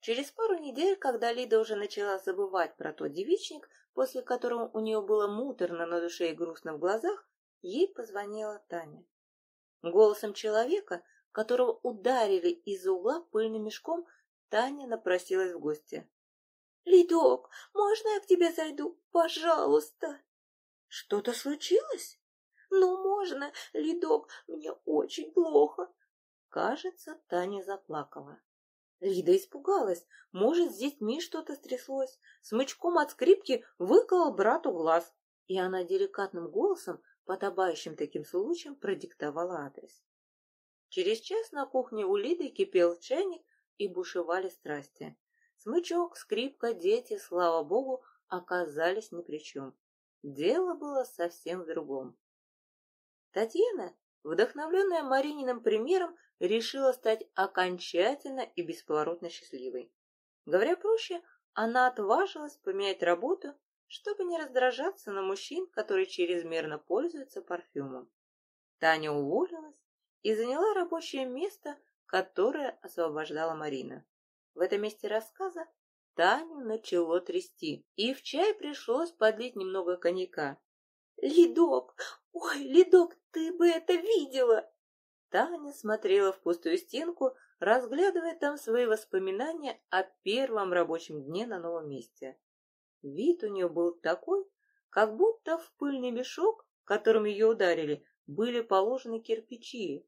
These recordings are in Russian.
Через пару недель, когда Лида уже начала забывать про тот девичник, после которого у нее было муторно на душе и грустно в глазах, ей позвонила Таня. Голосом человека, которого ударили из-за угла пыльным мешком, Таня напросилась в гости. «Лидок, можно я к тебе зайду? Пожалуйста!» «Что-то случилось?» «Ну, можно, Лидок, мне очень плохо!» Кажется, Таня заплакала. Лида испугалась. Может, с детьми что-то стряслось. Смычком от скрипки выколол брату глаз. И она деликатным голосом, подобающим таким случаем, продиктовала адрес. Через час на кухне у Лиды кипел чайник и бушевали страсти. Смычок, скрипка, дети, слава богу, оказались ни при чем. Дело было совсем в другом. Татьяна, вдохновленная Марининым примером, решила стать окончательно и бесповоротно счастливой. Говоря проще, она отважилась поменять работу, чтобы не раздражаться на мужчин, которые чрезмерно пользуются парфюмом. Таня уволилась и заняла рабочее место, которое освобождала Марина. В этом месте рассказа Таню начало трясти, и в чай пришлось подлить немного коньяка. «Лидок! Ой, Лидок, ты бы это видела!» Таня смотрела в пустую стенку, разглядывая там свои воспоминания о первом рабочем дне на новом месте. Вид у нее был такой, как будто в пыльный мешок, которым ее ударили, были положены кирпичи.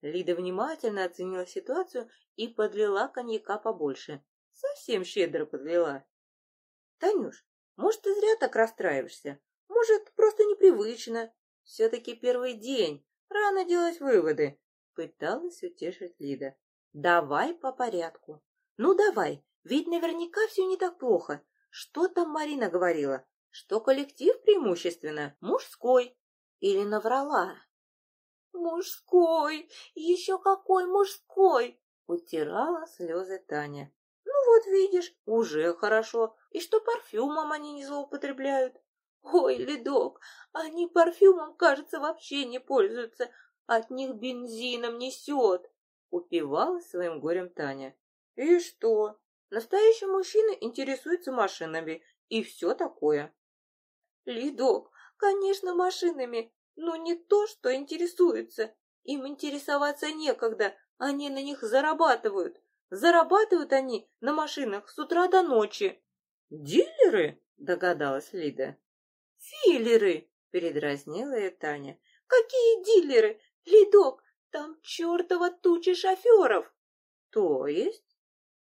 Лида внимательно оценила ситуацию и подлила коньяка побольше. Совсем щедро подлила. «Танюш, может, ты зря так расстраиваешься? Может, просто непривычно? Все-таки первый день, Рано делать выводы, пыталась утешить Лида. Давай по порядку. Ну давай, ведь наверняка все не так плохо. Что там Марина говорила? Что коллектив преимущественно мужской. Или наврала? Мужской, еще какой мужской! Утирала слезы Таня. Ну вот видишь, уже хорошо. И что парфюмом они не злоупотребляют. Ой, ледок, они парфюмом, кажется, вообще не пользуются. От них бензином несет. Упивалась своим горем Таня. И что? Настоящий мужчина интересуется машинами и все такое. Лидок, конечно, машинами, но не то, что интересуется. Им интересоваться некогда, они на них зарабатывают. Зарабатывают они на машинах с утра до ночи. Дилеры? Догадалась Лида. «Филлеры!» — передразнила ее Таня. «Какие дилеры? Ледок, там чертова туча шоферов!» «То есть?»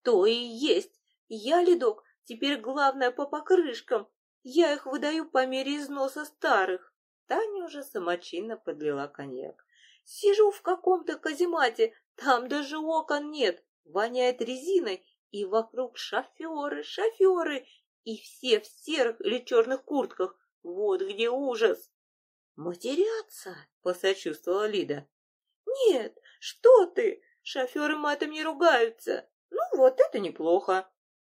«То и есть! Я, Ледок, теперь главное по покрышкам. Я их выдаю по мере износа старых». Таня уже самочинно подлила коньяк. «Сижу в каком-то каземате, там даже окон нет, воняет резиной, и вокруг шоферы, шоферы, и все в серых или черных куртках, вот где ужас. Матеряться, посочувствовала Лида. Нет, что ты, шоферы матом не ругаются. Ну вот это неплохо.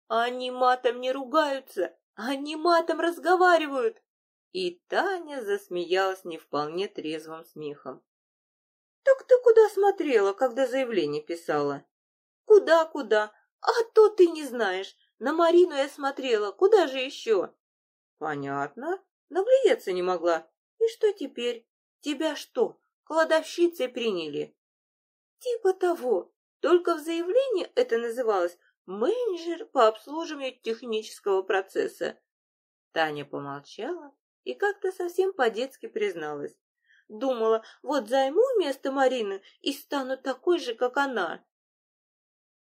Они матом не ругаются, они матом разговаривают. И Таня засмеялась не вполне трезвым смехом. «Так ты куда смотрела, когда заявление писала?» «Куда-куда? А то ты не знаешь. На Марину я смотрела, куда же еще?» «Понятно. Наглядеться не могла. И что теперь? Тебя что, кладовщицей приняли? Типа того. Только в заявлении это называлось «менеджер по обслуживанию технического процесса». Таня помолчала и как-то совсем по-детски призналась. Думала, вот займу место Марины и стану такой же, как она.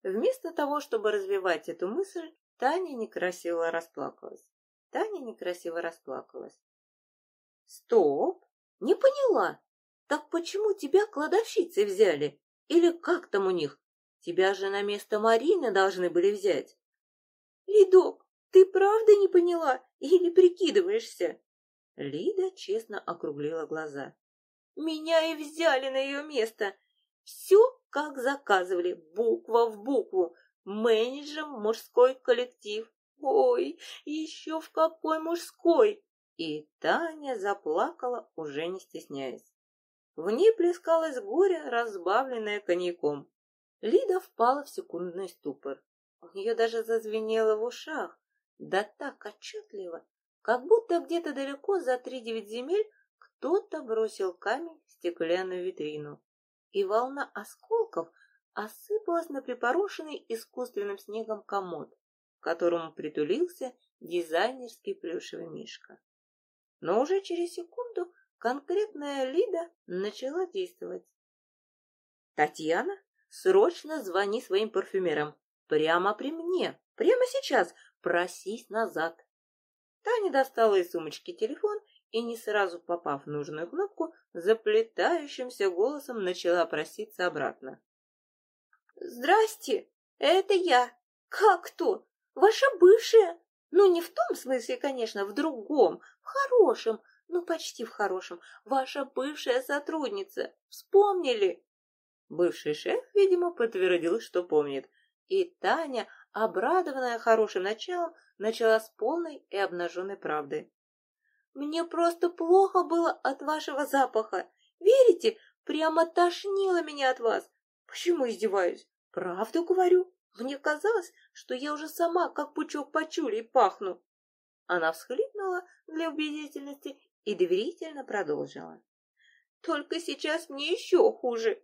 Вместо того, чтобы развивать эту мысль, Таня некрасиво расплакалась. Таня некрасиво расплакалась. «Стоп! Не поняла! Так почему тебя кладовщицей взяли? Или как там у них? Тебя же на место Марины должны были взять!» «Лидок, ты правда не поняла или прикидываешься?» Лида честно округлила глаза. «Меня и взяли на ее место. Все, как заказывали, буква в букву. Менеджером мужской коллектив. Ой, еще в какой мужской! И Таня заплакала, уже не стесняясь. В ней плескалось горе, разбавленное коньяком. Лида впала в секундный ступор. У нее даже зазвенело в ушах, да так отчетливо, как будто где-то далеко за три девять земель кто-то бросил камень в стеклянную витрину, и волна осколков осыпалась на припорошенный искусственным снегом комод, которому притулился дизайнерский плюшевый мишка. Но уже через секунду конкретная Лида начала действовать. «Татьяна, срочно звони своим парфюмерам. Прямо при мне, прямо сейчас, просись назад». Таня достала из сумочки телефон и, не сразу попав в нужную кнопку, заплетающимся голосом начала проситься обратно. «Здрасте, это я. Как кто? Ваша бывшая? Ну, не в том смысле, конечно, в другом, в хорошем, ну, почти в хорошем. Ваша бывшая сотрудница. Вспомнили?» Бывший шеф, видимо, подтвердил, что помнит. И Таня, обрадованная хорошим началом, начала с полной и обнаженной правды. «Мне просто плохо было от вашего запаха. Верите? Прямо тошнило меня от вас. Почему издеваюсь? Правду говорю. Мне казалось, что я уже сама, как пучок почули, пахну. Она всхлипнула для убедительности и доверительно продолжила. Только сейчас мне еще хуже.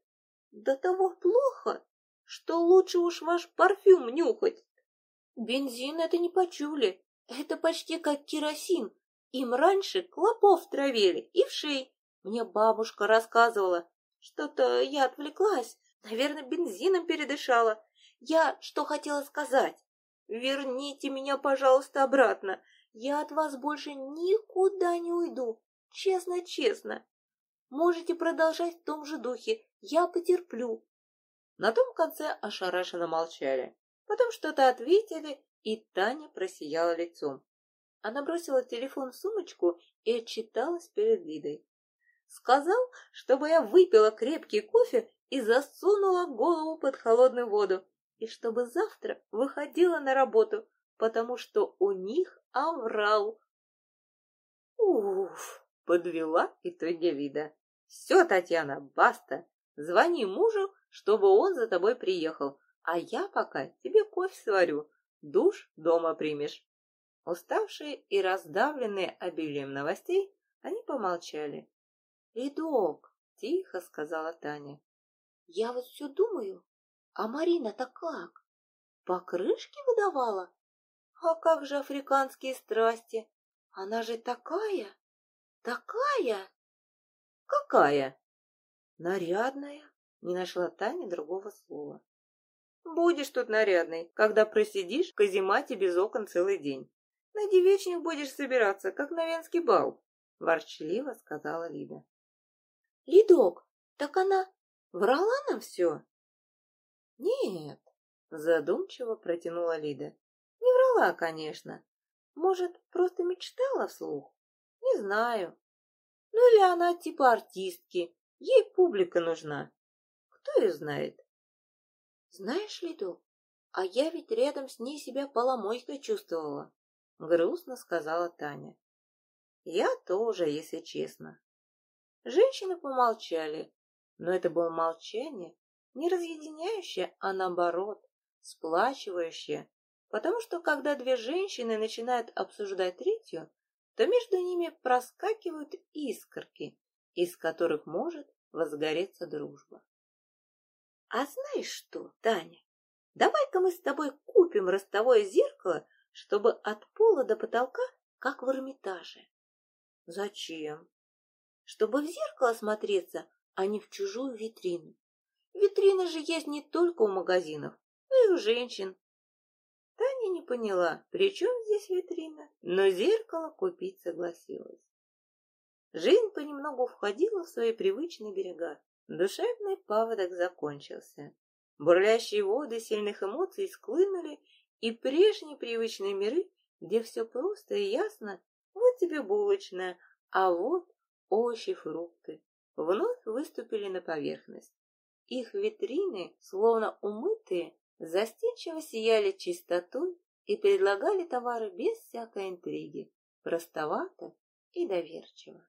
До того плохо, что лучше уж ваш парфюм нюхать. Бензин это не почули, это почти как керосин. Им раньше клопов травили и в шей. Мне бабушка рассказывала. Что-то я отвлеклась, наверное, бензином передышала. Я что хотела сказать? Верните меня, пожалуйста, обратно. Я от вас больше никуда не уйду. Честно-честно. Можете продолжать в том же духе. Я потерплю. На том конце ошарашенно молчали. Потом что-то ответили, и Таня просияла лицом. Она бросила телефон в сумочку и отчиталась перед Лидой. Сказал, чтобы я выпила крепкий кофе и засунула голову под холодную воду, и чтобы завтра выходила на работу, потому что у них оврал. Уф, подвела итоги вида. Все, Татьяна, баста. Звони мужу, чтобы он за тобой приехал, а я пока тебе кофе сварю, душ дома примешь. Уставшие и раздавленные обилием новостей, они помолчали. «Ледок!» — тихо сказала Таня. «Я вот все думаю, а Марина-то как? Покрышки выдавала? А как же африканские страсти? Она же такая, такая. Какая? Нарядная. Не нашла Таня другого слова. Будешь тут нарядной, когда просидишь в каземате без окон целый день. На девичник будешь собираться, как на венский бал, ворчливо сказала Лида. Лидок, так она врала нам все? Нет, задумчиво протянула Лида. Не врала, конечно. Может, просто мечтала вслух? Не знаю. Ну или она типа артистки. Ей публика нужна. Кто ее знает? Знаешь ли, Ду, а я ведь рядом с ней себя поломойкой чувствовала. Грустно сказала Таня. Я тоже, если честно. Женщины помолчали, но это было молчание не разъединяющее, а наоборот, сплачивающее, потому что когда две женщины начинают обсуждать третью, то между ними проскакивают искорки, из которых может возгореться дружба. А знаешь что, Таня, давай-ка мы с тобой купим ростовое зеркало, чтобы от пола до потолка, как в Эрмитаже. Зачем? Чтобы в зеркало смотреться, а не в чужую витрину. Витрины же есть не только у магазинов, но и у женщин. Таня не поняла, при чем здесь витрина, но зеркало купить согласилась. Жизнь понемногу входила в свои привычные берега. Душевный паводок закончился. Бурлящие воды сильных эмоций склынули, и прежние привычные миры, где все просто и ясно, вот тебе булочная, а вот овощи, фрукты, вновь выступили на поверхность. Их витрины, словно умытые, застенчиво сияли чистотой и предлагали товары без всякой интриги, простовато и доверчиво.